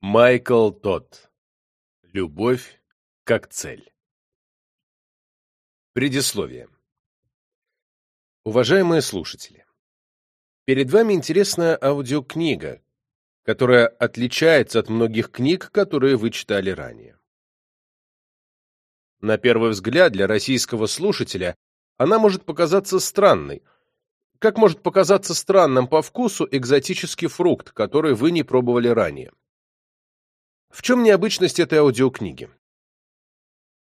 Майкл Тодд. Любовь как цель. Предисловие. Уважаемые слушатели, перед вами интересная аудиокнига, которая отличается от многих книг, которые вы читали ранее. На первый взгляд, для российского слушателя она может показаться странной, как может показаться странным по вкусу экзотический фрукт, который вы не пробовали ранее. В чем необычность этой аудиокниги?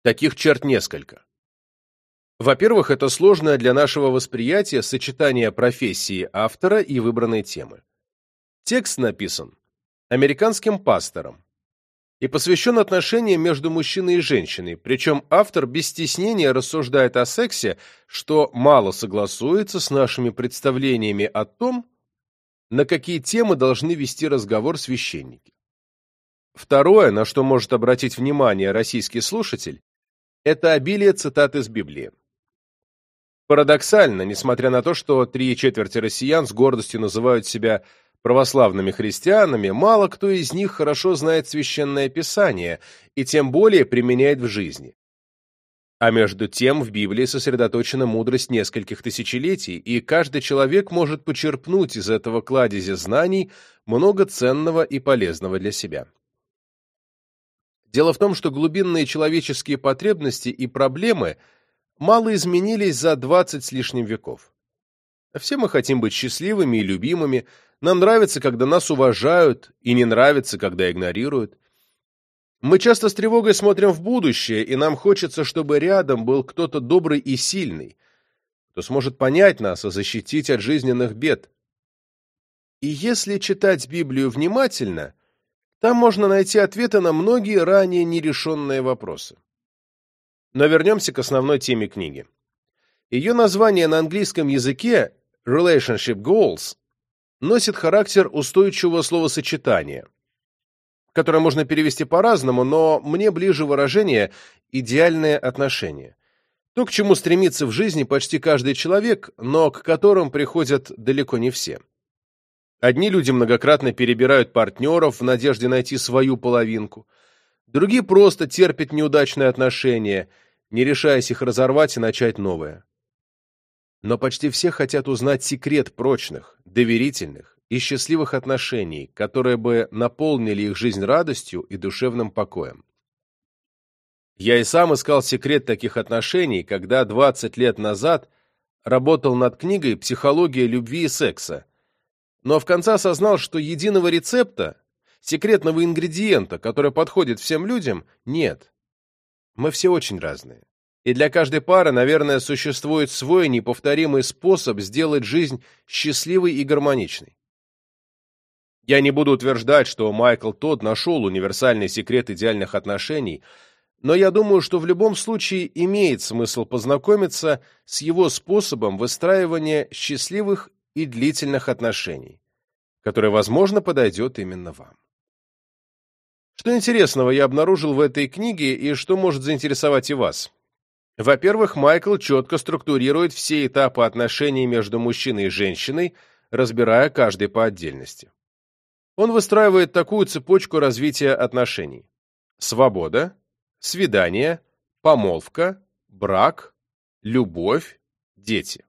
Таких черт несколько. Во-первых, это сложное для нашего восприятия сочетание профессии автора и выбранной темы. Текст написан американским пастором и посвящен отношениям между мужчиной и женщиной, причем автор без стеснения рассуждает о сексе, что мало согласуется с нашими представлениями о том, на какие темы должны вести разговор священники. Второе, на что может обратить внимание российский слушатель, это обилие цитат из Библии. Парадоксально, несмотря на то, что три четверти россиян с гордостью называют себя православными христианами, мало кто из них хорошо знает священное писание и тем более применяет в жизни. А между тем в Библии сосредоточена мудрость нескольких тысячелетий, и каждый человек может почерпнуть из этого кладезя знаний много ценного и полезного для себя. Дело в том, что глубинные человеческие потребности и проблемы мало изменились за 20 с лишним веков. Все мы хотим быть счастливыми и любимыми, нам нравится, когда нас уважают, и не нравится, когда игнорируют. Мы часто с тревогой смотрим в будущее, и нам хочется, чтобы рядом был кто-то добрый и сильный, кто сможет понять нас и защитить от жизненных бед. И если читать Библию внимательно, там можно найти ответы на многие ранее нерешенные вопросы. Но вернемся к основной теме книги. Ее название на английском языке «Relationship Goals» носит характер устойчивого словосочетания, которое можно перевести по-разному, но мне ближе выражение «идеальные отношения». То, к чему стремится в жизни почти каждый человек, но к которым приходят далеко не все. Одни люди многократно перебирают партнеров в надежде найти свою половинку. Другие просто терпят неудачные отношения, не решаясь их разорвать и начать новое. Но почти все хотят узнать секрет прочных, доверительных и счастливых отношений, которые бы наполнили их жизнь радостью и душевным покоем. Я и сам искал секрет таких отношений, когда 20 лет назад работал над книгой «Психология любви и секса», но в конце осознал, что единого рецепта, секретного ингредиента, который подходит всем людям, нет. Мы все очень разные. И для каждой пары, наверное, существует свой неповторимый способ сделать жизнь счастливой и гармоничной. Я не буду утверждать, что Майкл Тодд нашел универсальный секрет идеальных отношений, но я думаю, что в любом случае имеет смысл познакомиться с его способом выстраивания счастливых и длительных отношений, который, возможно, подойдет именно вам. Что интересного я обнаружил в этой книге и что может заинтересовать и вас? Во-первых, Майкл четко структурирует все этапы отношений между мужчиной и женщиной, разбирая каждый по отдельности. Он выстраивает такую цепочку развития отношений. Свобода, свидание, помолвка, брак, любовь, дети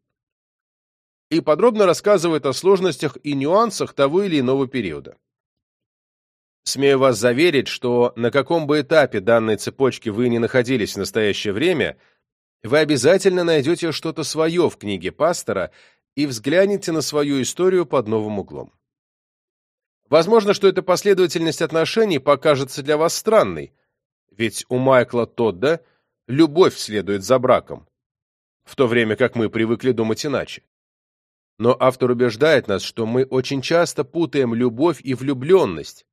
и подробно рассказывает о сложностях и нюансах того или иного периода. Смею вас заверить, что на каком бы этапе данной цепочки вы ни находились в настоящее время, вы обязательно найдете что-то свое в книге пастора и взглянете на свою историю под новым углом. Возможно, что эта последовательность отношений покажется для вас странной, ведь у Майкла Тодда любовь следует за браком, в то время как мы привыкли думать иначе. Но автор убеждает нас, что мы очень часто путаем любовь и влюбленность,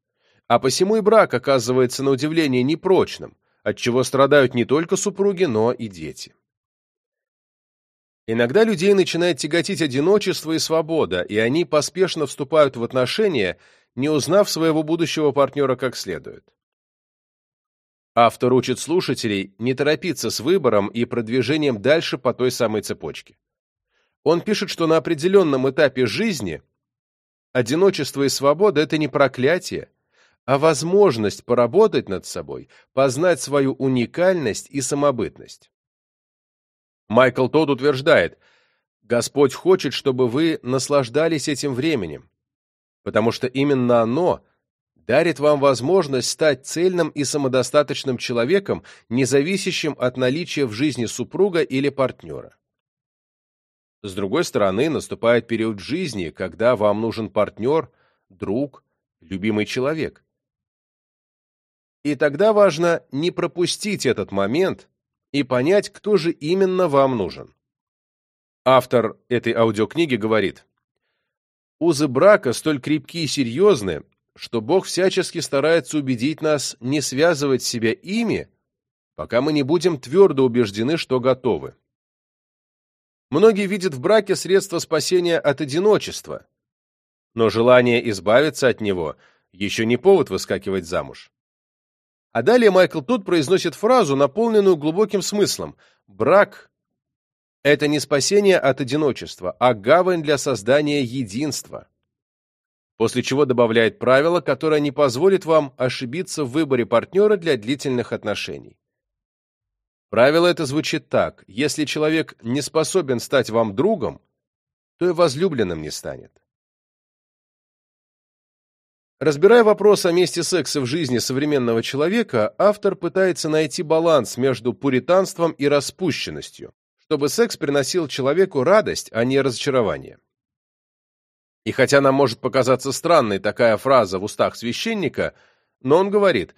а посему и брак оказывается на удивление непрочным, от чего страдают не только супруги, но и дети. Иногда людей начинает тяготить одиночество и свобода, и они поспешно вступают в отношения, не узнав своего будущего партнера как следует. Автор учит слушателей не торопиться с выбором и продвижением дальше по той самой цепочке. Он пишет, что на определенном этапе жизни одиночество и свобода – это не проклятие, а возможность поработать над собой, познать свою уникальность и самобытность. Майкл Тодд утверждает, Господь хочет, чтобы вы наслаждались этим временем, потому что именно оно дарит вам возможность стать цельным и самодостаточным человеком, не зависящим от наличия в жизни супруга или партнера. С другой стороны, наступает период жизни, когда вам нужен партнер, друг, любимый человек. И тогда важно не пропустить этот момент и понять, кто же именно вам нужен. Автор этой аудиокниги говорит, «Узы брака столь крепки и серьезны, что Бог всячески старается убедить нас не связывать себя ими, пока мы не будем твердо убеждены, что готовы. Многие видят в браке средство спасения от одиночества, но желание избавиться от него еще не повод выскакивать замуж. А далее Майкл тут произносит фразу, наполненную глубоким смыслом. Брак – это не спасение от одиночества, а гавань для создания единства после чего добавляет правило, которое не позволит вам ошибиться в выборе партнера для длительных отношений. Правило это звучит так. Если человек не способен стать вам другом, то и возлюбленным не станет. Разбирая вопрос о месте секса в жизни современного человека, автор пытается найти баланс между пуританством и распущенностью, чтобы секс приносил человеку радость, а не разочарование. И хотя нам может показаться странной такая фраза в устах священника, но он говорит,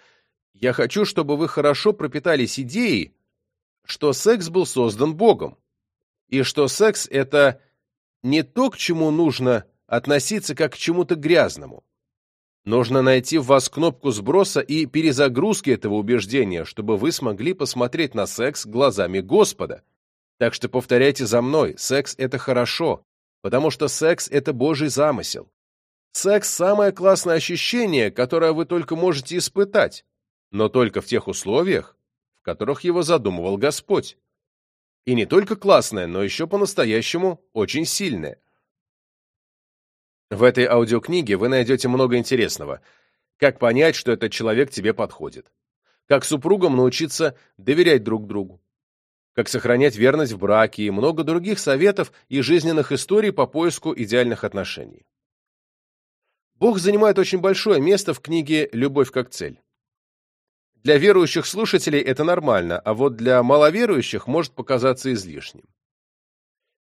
«Я хочу, чтобы вы хорошо пропитались идеей, что секс был создан Богом, и что секс — это не то, к чему нужно относиться как к чему-то грязному. Нужно найти в вас кнопку сброса и перезагрузки этого убеждения, чтобы вы смогли посмотреть на секс глазами Господа. Так что повторяйте за мной, секс — это хорошо, потому что секс — это Божий замысел. Секс — самое классное ощущение, которое вы только можете испытать, но только в тех условиях, которых его задумывал Господь. И не только классное, но еще по-настоящему очень сильное. В этой аудиокниге вы найдете много интересного. Как понять, что этот человек тебе подходит. Как супругам научиться доверять друг другу как сохранять верность в браке и много других советов и жизненных историй по поиску идеальных отношений. Бог занимает очень большое место в книге «Любовь как цель». Для верующих слушателей это нормально, а вот для маловерующих может показаться излишним.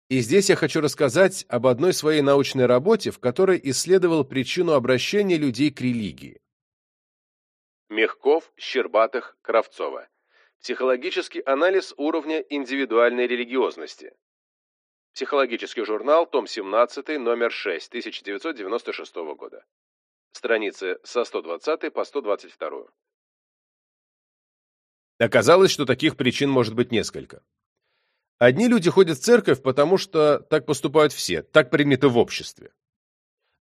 И здесь я хочу рассказать об одной своей научной работе, в которой исследовал причину обращения людей к религии. Мягков, Щербатых, Кравцова. Психологический анализ уровня индивидуальной религиозности. Психологический журнал, том 17, номер 6, 1996 года. Страницы со 120 по 122. Оказалось, что таких причин может быть несколько. Одни люди ходят в церковь, потому что так поступают все, так принято в обществе.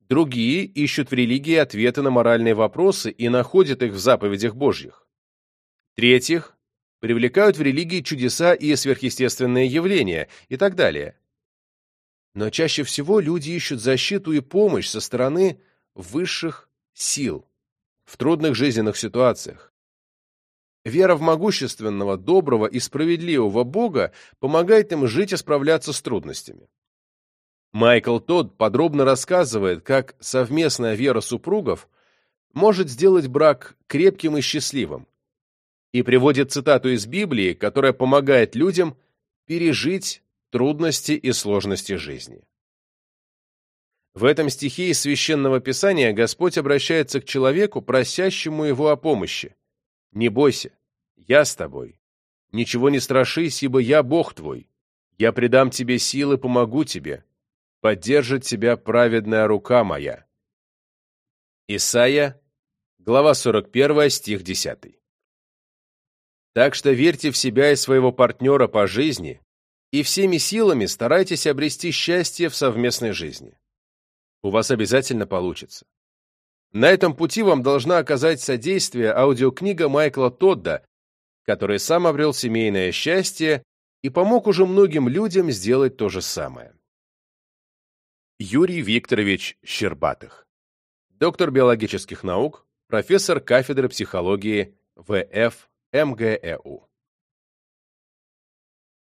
Другие ищут в религии ответы на моральные вопросы и находят их в заповедях Божьих. Третьих привлекают в религии чудеса и сверхъестественные явления и так далее. Но чаще всего люди ищут защиту и помощь со стороны высших сил в трудных жизненных ситуациях. Вера в могущественного, доброго и справедливого Бога помогает им жить и справляться с трудностями. Майкл Тодд подробно рассказывает, как совместная вера супругов может сделать брак крепким и счастливым, и приводит цитату из Библии, которая помогает людям пережить трудности и сложности жизни. В этом стихе из Священного Писания Господь обращается к человеку, просящему его о помощи. «Не бойся, я с тобой. Ничего не страшись, ибо я Бог твой. Я придам тебе силы, помогу тебе. Поддержит тебя праведная рука моя». Исайя, глава 41, стих 10. Так что верьте в себя и своего партнера по жизни и всеми силами старайтесь обрести счастье в совместной жизни. У вас обязательно получится. На этом пути вам должна оказать содействие аудиокнига Майкла Тодда, который сам обрел семейное счастье и помог уже многим людям сделать то же самое. Юрий Викторович Щербатых Доктор биологических наук, профессор кафедры психологии ВФ МГЭУ.